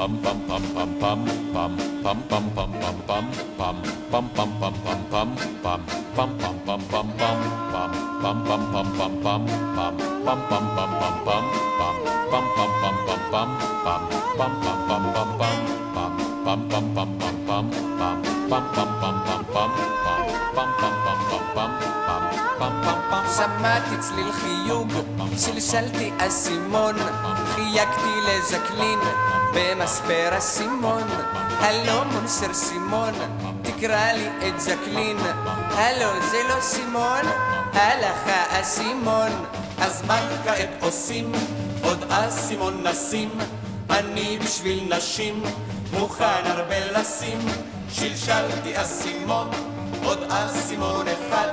bum bum bum bum bum שמעתי צליל חיוג, שלשלתי אסימון, חייגתי לז'קלין במספר אסימון. הלו מונסר סימון, תקרא לי את ז'קלין. הלו זה לא סימון, הלכה אסימון. אז מה כעת עושים? עוד אסימון נשים אני בשביל נשים מוכן הרבה לשים. שלשלתי אסימון, עוד אסימון אחד.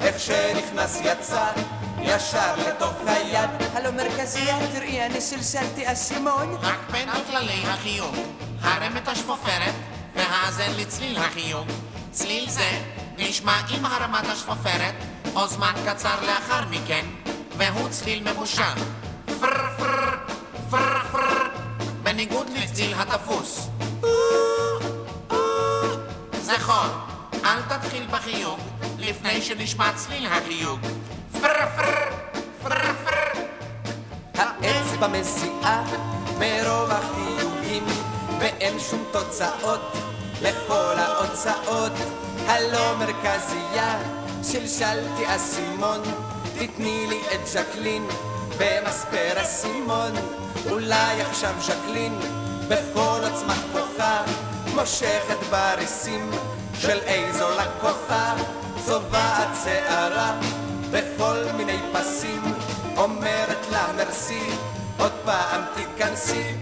איך שנכנס יצא, ישר לתוך היד. הלו מרכזייה, תראי, אני שלשלתי אסימון. רק בין כללי החיוג, הרם את השפופרת והאזן לצליל החיוג. צליל זה נשמע עם הרמת השפופרת, או זמן קצר לאחר מכן, והוא צליל ממושך. בניגוד לצליל התפוס. זכור, אל תתחיל בחיוג לפני שנשמע צליל החיוג. פר פר פר פר האצבע מזיעה מרוב החיוגים ואין שום תוצאות לכל ההוצאות הלא מרכזייה שלשלתי אסימון תתני לי את ז'קלין במספר אסימון אולי עכשיו ז'קלין בכל עוצמת כוחה מושכת בריסים של איזו לקוחה צובעת שערה בכל מיני פסים אומרת לה מרסי עוד פעם תיכנסי.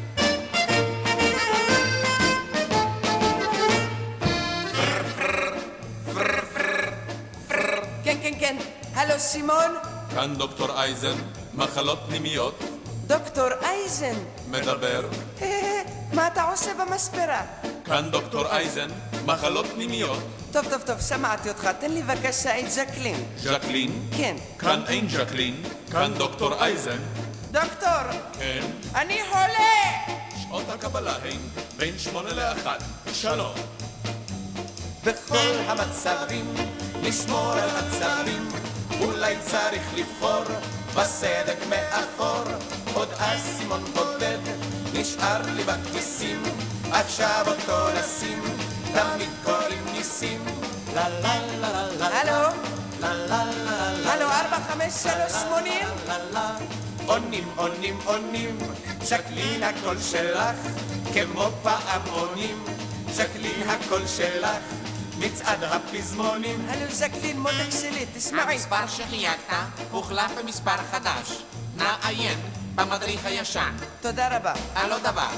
כן כן כן. הלו סימון? כאן דוקטור אייזן, מחלות פנימיות, דוקטור אייזן מדבר. מה אתה עושה במספרה? כאן דוקטור אייזן, מחלות פנימיות, טוב טוב טוב שמעתי אותך תן לי בבקשה את ז'קלין ז'קלין. כן כאן אין ז'קלין, כאן דוקטור אייזן. דוקטור כן, אני חולה שעות הקבלה הן בין שמונה לאחת. שלום. בכל המצבים, לשמור על עצבים, אולי צריך לבחור בסדק מאחור. נשאר לי בכיסים, עכשיו אותו נשים, תמיד קוראים ניסים. לה לה לה לה לה הלו לה לה לה לה הלו ארבע חמש שלוש שמונים לה לה עונים עונים עונים, ז'קלין הקול שלך, כמו פעמונים, ז'קלין הקול שלך, מצעד הפזמונים. הלו ז'קלין מותק שלי תשמעי המספר שחייגת הוחלף במספר חדש. נא עיין במדריך הישן. תודה רבה הלא דבר.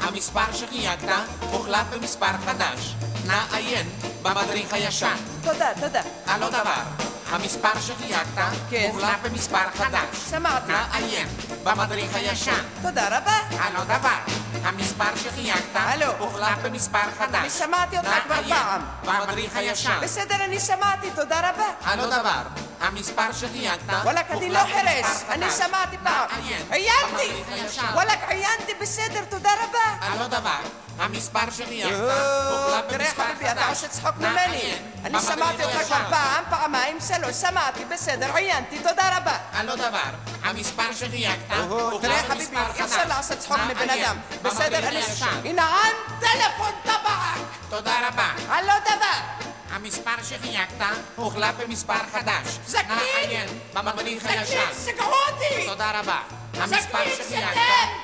המספר שחייגת הוחלף במספר חדש. נא עיין במדריך הישן. תודה תודה הלא דבר. המספר שחייגת כן. הוחלף במספר חדש. שמעתי. נא עיין במדריך הישן. תודה רבה הלא דבר. המספר שחייגת. הוחלף במספר חדש. אני שמעתי אותך כבר פעם. במדריך הישן. בסדר אני שמעתי תודה רבה הלא דבר. המספר שחייגת... וואלכ, אני לא חירש, אני שמעתי פעם. עיינתי! אוקיי, וואלכ, עיינתי בסדר, תודה רבה. על עוד דבר. המספר שחייגת אה, הוחלף במספר חדש. תראה חביבי, אתה עושה צחוק ממני. אני שמעתי אותך כבר פעם, פעמיים, שלוש, שמעתי, בסדר, עיינתי, תודה רבה. על עוד דבר. המספר שחייגת אה, הוחלף במספר חדש. תראה חביבי, אי אפשר לעשות צחוק מבן אדם. בסדר, אני... הנה, טלפון טבעק! תודה רבה. על עוד דבר. המספר שחייגת הוחלף במספר חדש. זקנים! נא עיין במדריך הישן. זקנים סגרו אותי תודה רבה. המספר שחייגת!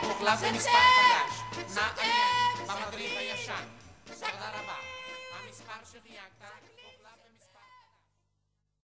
הוחלף! במספר חדש. נא שתם! עיין במדריך! הישן. תודה רבה. המספר שחייגת